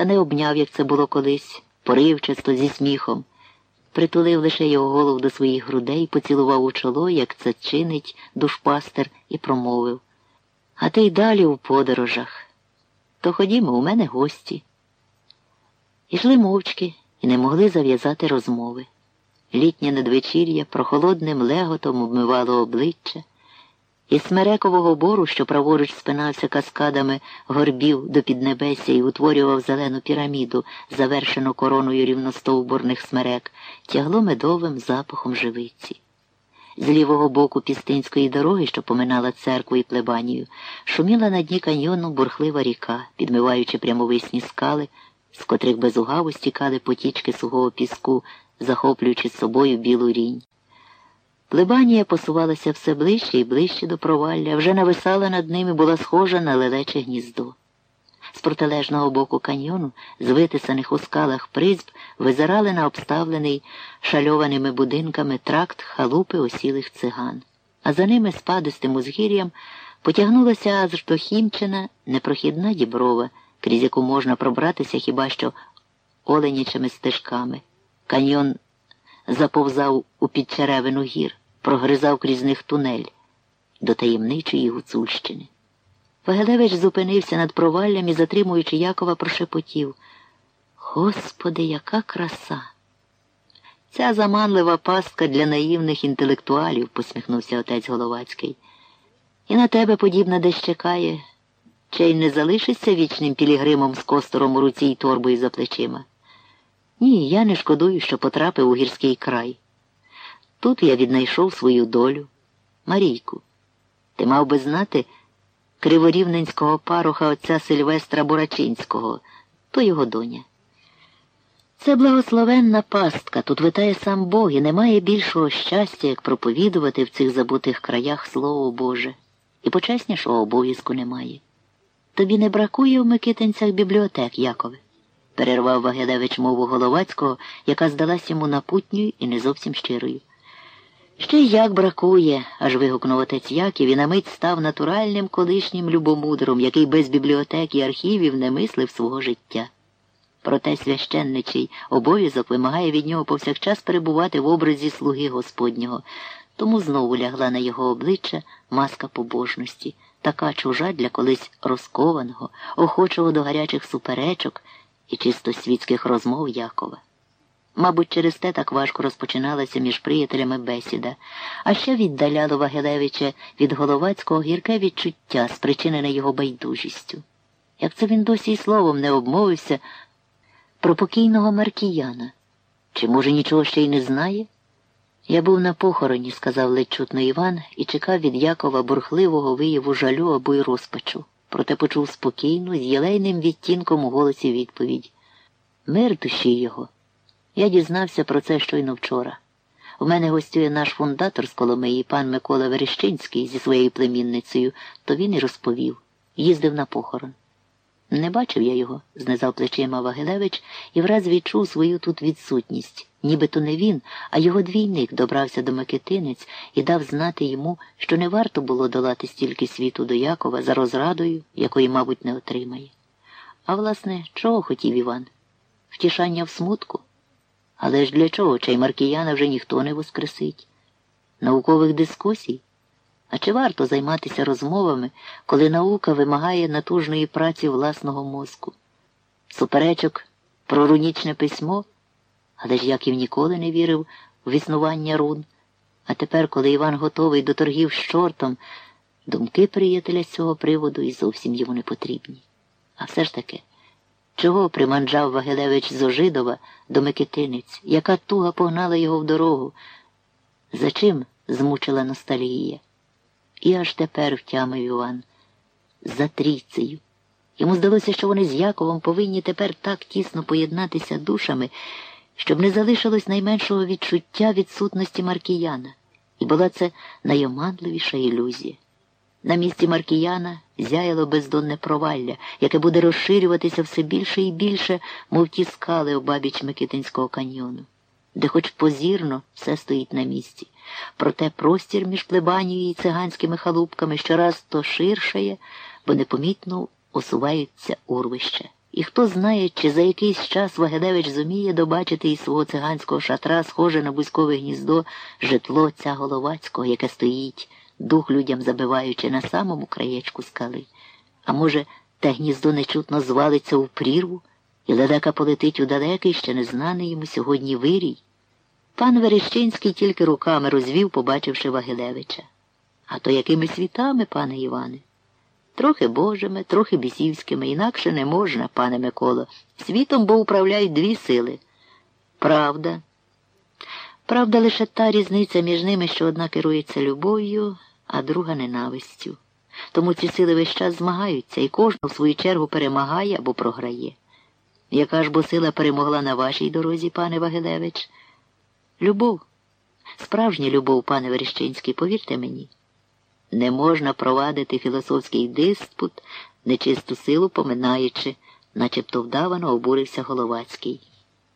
та не обняв, як це було колись, поривчасто зі сміхом. Притулив лише його голову до своїх грудей, поцілував у чоло, як це чинить душпастер, і промовив. А ти й далі у подорожах. То ходімо, у мене гості. Ішли мовчки і не могли зав'язати розмови. Літнє надвечір'я прохолодним леготом обмивало обличчя. Із смерекового бору, що праворуч спинався каскадами горбів до піднебесся і утворював зелену піраміду, завершену короною рівностовбурних смерек, тягло медовим запахом живиці. З лівого боку пістинської дороги, що поминала церкву і плебанію, шуміла на дні каньйону бурхлива ріка, підмиваючи прямовисні скали, з котрих без угаву стікали потічки сухого піску, захоплюючи з собою білу рінь. Плебанія посувалася все ближче і ближче до провалля, вже нависала над ними, була схожа на лелече гніздо. З протилежного боку каньйону, з витисаних у скалах призб, визирали на обставлений шальованими будинками тракт халупи осілих циган, а за ними спадистим узгір'ям потягнулася аж до Хімчина непрохідна діброва, крізь яку можна пробратися хіба що оленячими стежками. Каньйон заповзав у підчеревину гір, прогризав крізь них тунель до таємничої гуцульщини. Вагелевич зупинився над проваллям і, затримуючи Якова, прошепотів. Господи, яка краса! Ця заманлива пастка для наївних інтелектуалів, посміхнувся отець Головацький. І на тебе подібна десь чекає, чи й не залишишся вічним пілігримом з костором у руці й торбою за плечима. Ні, я не шкодую, що потрапив у гірський край. Тут я віднайшов свою долю. Марійку, ти мав би знати криворівненського паруха отця Сильвестра Бурачинського, то його доня. Це благословенна пастка, тут витає сам Бог і немає більшого щастя, як проповідувати в цих забутих краях Слово Боже, і почеснішого обов'язку немає. Тобі не бракує в Микитинцях бібліотек, Якове? перервав Вагедевич мову Головацького, яка здалась йому напутньою і не зовсім щирою. Ще як бракує, аж вигукнув отець Яків і на мить став натуральним колишнім любомудром, який без бібліотек і архівів не мислив свого життя. Проте священничий обов'язок вимагає від нього повсякчас перебувати в образі слуги Господнього, тому знову лягла на його обличчя маска побожності, така чужа для колись розкованого, охочого до гарячих суперечок і чисто світських розмов Якова. Мабуть, через те так важко розпочиналася між приятелями бесіда, а ще віддаляло Вагелевича від Головацького гірке відчуття, спричинене його байдужістю. Як це він досі й словом не обмовився про покійного Маркіяна? Чи, може, нічого ще й не знає? Я був на похороні, сказав ледь чутно Іван, і чекав від Якова бурхливого вияву жалю або й розпачу, проте почув спокійну, з єлейним відтінком у голосі відповідь. Мир душі його. Я дізнався про це щойно вчора. У мене гостює наш фундатор з Коломиї, пан Микола Верещинський зі своєю племінницею, то він і розповів їздив на похорон. Не бачив я його, знизав плечима Вагилевич і враз відчув свою тут відсутність. Нібито не він, а його двійник добрався до Микитинець і дав знати йому, що не варто було долати стільки світу до Якова за розрадою, якої, мабуть, не отримає. А власне, чого хотів Іван? Втішання в смутку? Але ж для чого чай Маркіяна вже ніхто не воскресить? Наукових дискусій? А чи варто займатися розмовами, коли наука вимагає натужної праці власного мозку? Суперечок про рунічне письмо? Але ж Яків ніколи не вірив в існування рун. А тепер, коли Іван готовий до торгів з чортом, думки приятеля з цього приводу і зовсім йому не потрібні. А все ж таки. Чого приманджав Вагилевич з Ожидова до Микитинець, яка туга погнала його в дорогу? За чим змучила ностальгія? І аж тепер втямив Іван. За трійцею. Йому здалося, що вони з Яковом повинні тепер так тісно поєднатися душами, щоб не залишилось найменшого відчуття відсутності Маркіяна, і була це найоманливіша ілюзія. На місці Маркіяна зяяло бездонне провалля, яке буде розширюватися все більше і більше, мов ті скали обабіч Микитинського каньйону, де хоч позірно все стоїть на місці. Проте простір між плебанією і циганськими халупками щораз то ширшає, бо непомітно усуваються урвища. І хто знає, чи за якийсь час Вагедевич зуміє добачити із свого циганського шатра, схоже на бузькове гніздо, житло ця Головацького, яке стоїть, дух людям забиваючи на самому краєчку скали. А може, те гніздо нечутно звалиться у прірву, і ледека полетить у далекий, ще незнаний йому сьогодні вирій. Пан Верещинський тільки руками розвів, побачивши Вагилевича. А то якими світами, пане Іване? Трохи божими, трохи бісівськими, інакше не можна, пане Миколо. Світом бо управляють дві сили. Правда. Правда, лише та різниця між ними, що одна керується любов'ю, а друга ненавистю. Тому ці сили весь час змагаються і кожна в свою чергу перемагає або програє. Яка ж бо сила перемогла на вашій дорозі, пане Вагилевич? Любов, справжня любов, пане Верещинський, повірте мені. Не можна провадити філософський диспут, нечисту силу поминаючи, начебто вдавано обурився Головацький.